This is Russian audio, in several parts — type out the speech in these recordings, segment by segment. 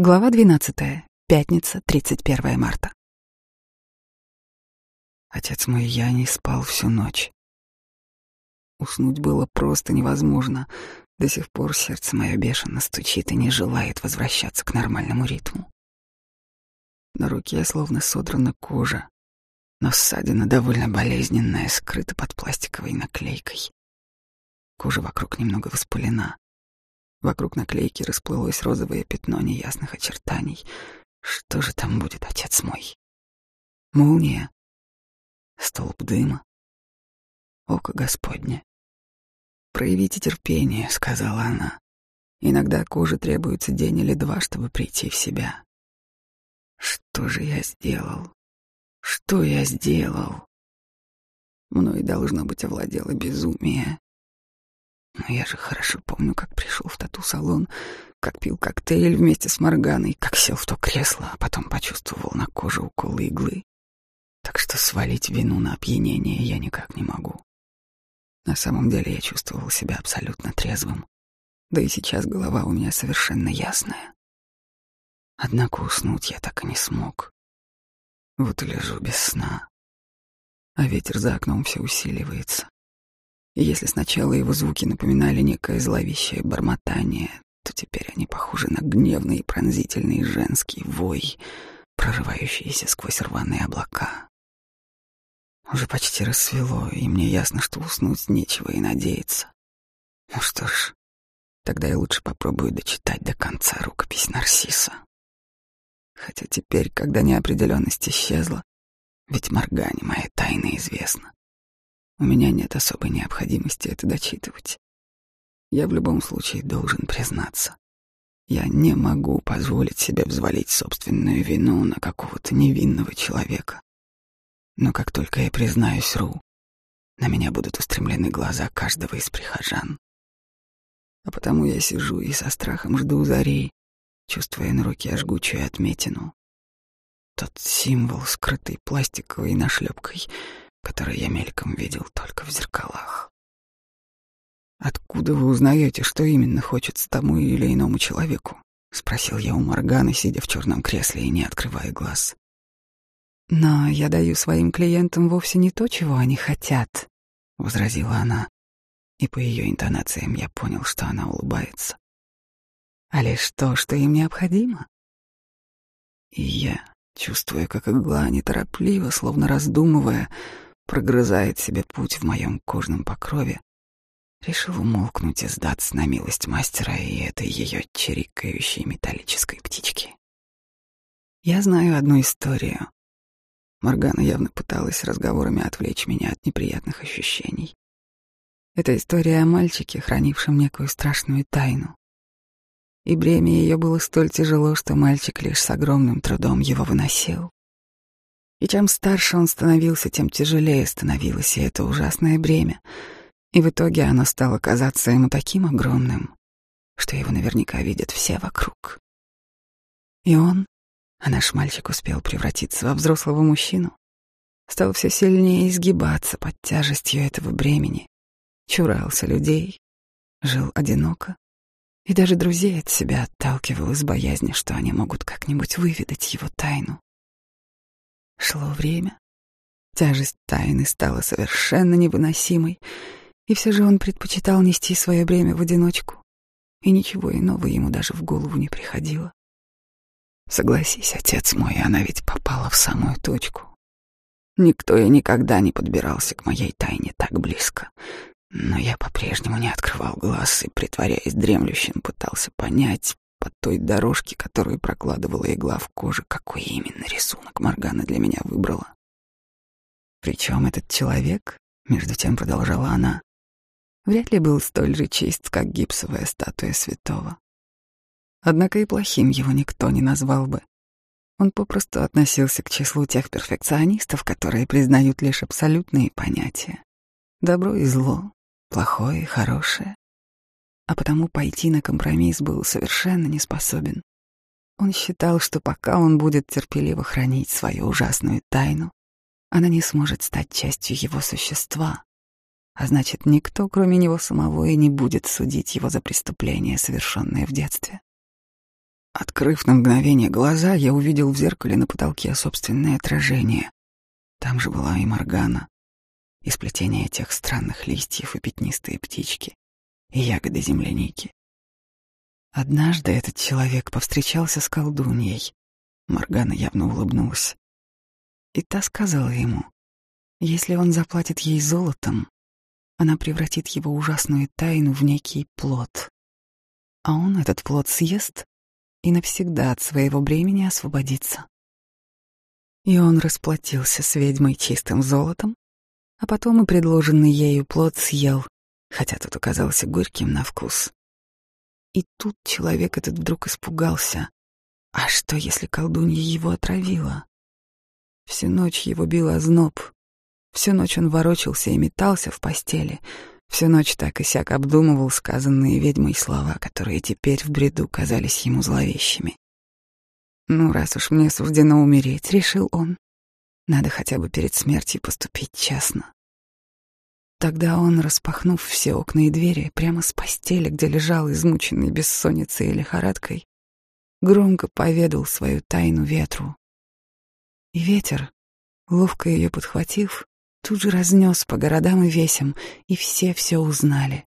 Глава 12. Пятница, 31 марта. Отец мой, я не спал всю ночь. Уснуть было просто невозможно. До сих пор сердце мое бешено стучит и не желает возвращаться к нормальному ритму. На руке словно содрана кожа, но ссадина довольно болезненная, скрыта под пластиковой наклейкой. Кожа вокруг немного воспалена. Вокруг наклейки расплылось розовое пятно неясных очертаний. Что же там будет, отец мой? Молния? Столб дыма? Око Господне. «Проявите терпение», — сказала она. «Иногда коже требуется день или два, чтобы прийти в себя». Что же я сделал? Что я сделал? Мной, должно быть, овладело безумие. Но я же хорошо помню, как пришел в тату-салон, как пил коктейль вместе с Морганой, как сел в то кресло, а потом почувствовал на коже уколы иглы. Так что свалить вину на опьянение я никак не могу. На самом деле я чувствовал себя абсолютно трезвым. Да и сейчас голова у меня совершенно ясная. Однако уснуть я так и не смог. Вот и лежу без сна. А ветер за окном все усиливается. Если сначала его звуки напоминали некое зловещее бормотание, то теперь они похожи на гневный и пронзительный женский вой, прорывающийся сквозь рваные облака. Уже почти рассвело, и мне ясно, что уснуть нечего и надеяться. Ну что ж, тогда я лучше попробую дочитать до конца рукопись Нарсиса. Хотя теперь, когда неопределенность исчезла, ведь Моргане моя тайна известна, у меня нет особой необходимости это дочитывать. Я в любом случае должен признаться. Я не могу позволить себе взвалить собственную вину на какого-то невинного человека. Но как только я признаюсь Ру, на меня будут устремлены глаза каждого из прихожан. А потому я сижу и со страхом жду зари, чувствуя на руке жгучую отметину. Тот символ, скрытый пластиковой нашлепкой — которые я мельком видел только в зеркалах. «Откуда вы узнаете, что именно хочется тому или иному человеку?» — спросил я у Морганы, сидя в черном кресле и не открывая глаз. «Но я даю своим клиентам вовсе не то, чего они хотят», — возразила она, и по ее интонациям я понял, что она улыбается. «А лишь то, что им необходимо». И я, чувствуя, как игла неторопливо, словно раздумывая, прогрызает себе путь в моем кожном покрове, решил умолкнуть и сдаться на милость мастера и этой ее чирикающей металлической птички. Я знаю одну историю. Моргана явно пыталась разговорами отвлечь меня от неприятных ощущений. Это история о мальчике, хранившем некую страшную тайну. И бремя ее было столь тяжело, что мальчик лишь с огромным трудом его выносил. И чем старше он становился, тем тяжелее становилось и это ужасное бремя. И в итоге оно стало казаться ему таким огромным, что его наверняка видят все вокруг. И он, а наш мальчик успел превратиться во взрослого мужчину, стал все сильнее изгибаться под тяжестью этого бремени, чурался людей, жил одиноко и даже друзей от себя отталкивал из боязни, что они могут как-нибудь выведать его тайну. Шло время. Тяжесть тайны стала совершенно невыносимой, и все же он предпочитал нести свое бремя в одиночку, и ничего иного ему даже в голову не приходило. Согласись, отец мой, она ведь попала в самую точку. Никто и никогда не подбирался к моей тайне так близко. Но я по-прежнему не открывал глаз и, притворяясь дремлющим, пытался понять, по той дорожке, которую прокладывала игла в коже, какой именно рисунок Моргана для меня выбрала. Причем этот человек, между тем продолжала она, вряд ли был столь же чист, как гипсовая статуя святого. Однако и плохим его никто не назвал бы. Он попросту относился к числу тех перфекционистов, которые признают лишь абсолютные понятия. Добро и зло, плохое и хорошее а потому пойти на компромисс был совершенно не способен. Он считал, что пока он будет терпеливо хранить свою ужасную тайну, она не сможет стать частью его существа, а значит, никто, кроме него самого, и не будет судить его за преступление, совершенное в детстве. Открыв на мгновение глаза, я увидел в зеркале на потолке собственное отражение. Там же была и Моргана, и сплетение тех странных листьев и пятнистые птички, и ягоды земляники. Однажды этот человек повстречался с колдуньей. Моргана явно улыбнулась. И та сказала ему, если он заплатит ей золотом, она превратит его ужасную тайну в некий плод. А он этот плод съест и навсегда от своего бремени освободится. И он расплатился с ведьмой чистым золотом, а потом и предложенный ею плод съел, хотя тот оказался горьким на вкус. И тут человек этот вдруг испугался. А что, если колдунья его отравила? Всю ночь его бил озноб. Всю ночь он ворочался и метался в постели. Всю ночь так и сяк обдумывал сказанные ведьмой слова, которые теперь в бреду казались ему зловещими. «Ну, раз уж мне суждено умереть», — решил он, — «надо хотя бы перед смертью поступить честно». Тогда он, распахнув все окна и двери, прямо с постели, где лежал измученный бессонницей и лихорадкой, громко поведал свою тайну ветру. И ветер, ловко ее подхватив, тут же разнес по городам и весям, и все все узнали.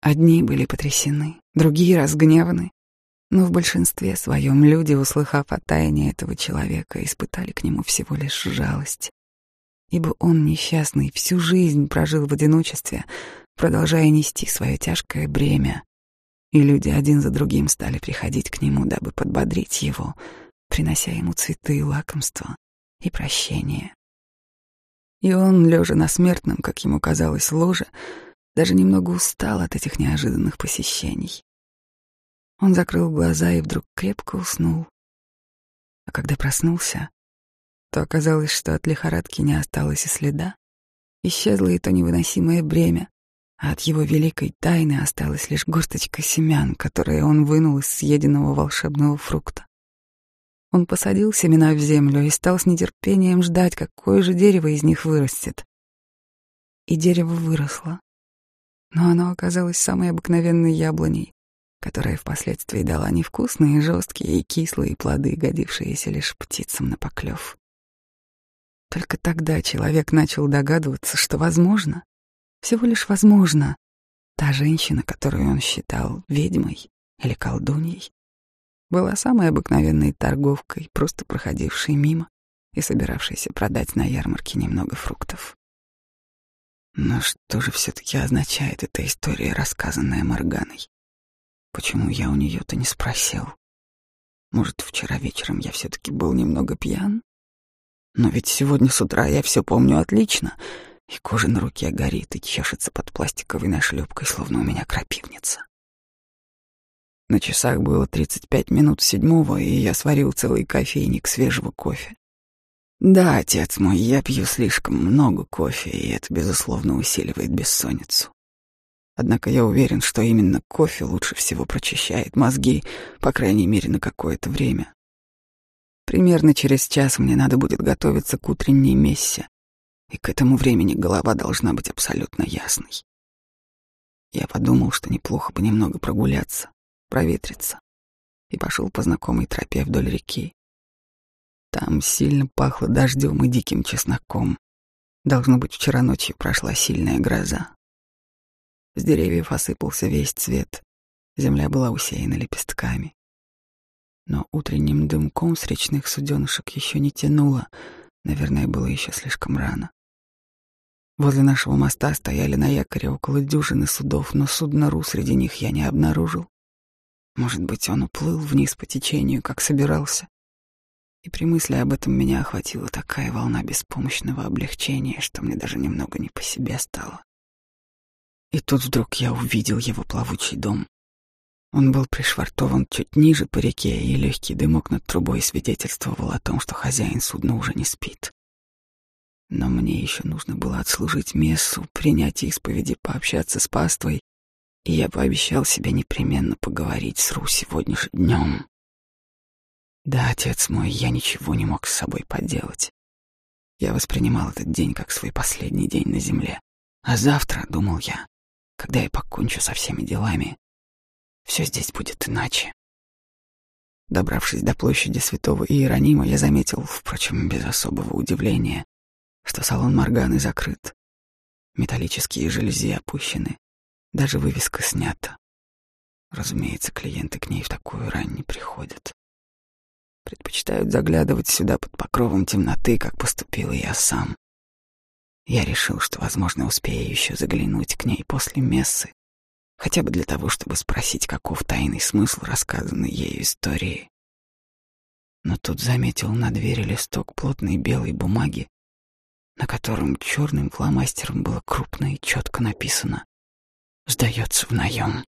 Одни были потрясены, другие разгневаны, но в большинстве своем люди, услыхав о тайне этого человека, испытали к нему всего лишь жалость ибо он, несчастный, всю жизнь прожил в одиночестве, продолжая нести свое тяжкое бремя. И люди один за другим стали приходить к нему, дабы подбодрить его, принося ему цветы и лакомства и прощение. И он, лежа на смертном, как ему казалось, ложе, даже немного устал от этих неожиданных посещений. Он закрыл глаза и вдруг крепко уснул. А когда проснулся, то оказалось, что от лихорадки не осталось и следа. Исчезло и то невыносимое бремя, а от его великой тайны осталась лишь горсточка семян, которые он вынул из съеденного волшебного фрукта. Он посадил семена в землю и стал с нетерпением ждать, какое же дерево из них вырастет. И дерево выросло. Но оно оказалось самой обыкновенной яблоней, которая впоследствии дала невкусные, жесткие и кислые плоды, годившиеся лишь птицам на поклев. Только тогда человек начал догадываться, что возможно, всего лишь возможно, та женщина, которую он считал ведьмой или колдуньей, была самой обыкновенной торговкой, просто проходившей мимо и собиравшейся продать на ярмарке немного фруктов. Но что же все-таки означает эта история, рассказанная Морганой? Почему я у нее-то не спросил? Может, вчера вечером я все-таки был немного пьян? Но ведь сегодня с утра я все помню отлично, и кожа на руке горит и чешется под пластиковой нашлепкой, словно у меня крапивница. На часах было 35 минут седьмого, и я сварил целый кофейник свежего кофе. Да, отец мой, я пью слишком много кофе, и это, безусловно, усиливает бессонницу. Однако я уверен, что именно кофе лучше всего прочищает мозги, по крайней мере, на какое-то время. Примерно через час мне надо будет готовиться к утренней мессе, и к этому времени голова должна быть абсолютно ясной. Я подумал, что неплохо бы немного прогуляться, проветриться, и пошел по знакомой тропе вдоль реки. Там сильно пахло дождем и диким чесноком. Должно быть, вчера ночью прошла сильная гроза. С деревьев осыпался весь цвет, земля была усеяна лепестками но утренним дымком с речных суденышек еще не тянуло, наверное, было еще слишком рано. Возле нашего моста стояли на якоре около дюжины судов, но судно Ру среди них я не обнаружил. Может быть, он уплыл вниз по течению, как собирался. И при мысли об этом меня охватила такая волна беспомощного облегчения, что мне даже немного не по себе стало. И тут вдруг я увидел его плавучий дом. Он был пришвартован чуть ниже по реке, и легкий дымок над трубой свидетельствовал о том, что хозяин судна уже не спит. Но мне еще нужно было отслужить мессу, принять исповеди, пообщаться с паствой, и я пообещал себе непременно поговорить с Ру сегодня же днем. Да, отец мой, я ничего не мог с собой поделать. Я воспринимал этот день как свой последний день на земле. А завтра, думал я, когда я покончу со всеми делами, все здесь будет иначе. Добравшись до площади Святого Иеронима, я заметил, впрочем, без особого удивления, что салон Морганы закрыт. Металлические жалюзи опущены, даже вывеска снята. Разумеется, клиенты к ней в такую рань не приходят. Предпочитают заглядывать сюда под покровом темноты, как поступил я сам. Я решил, что, возможно, успею еще заглянуть к ней после мессы, хотя бы для того, чтобы спросить, каков тайный смысл рассказанной ею истории. Но тут заметил на двери листок плотной белой бумаги, на котором черным фломастером было крупно и четко написано «Сдается в наем».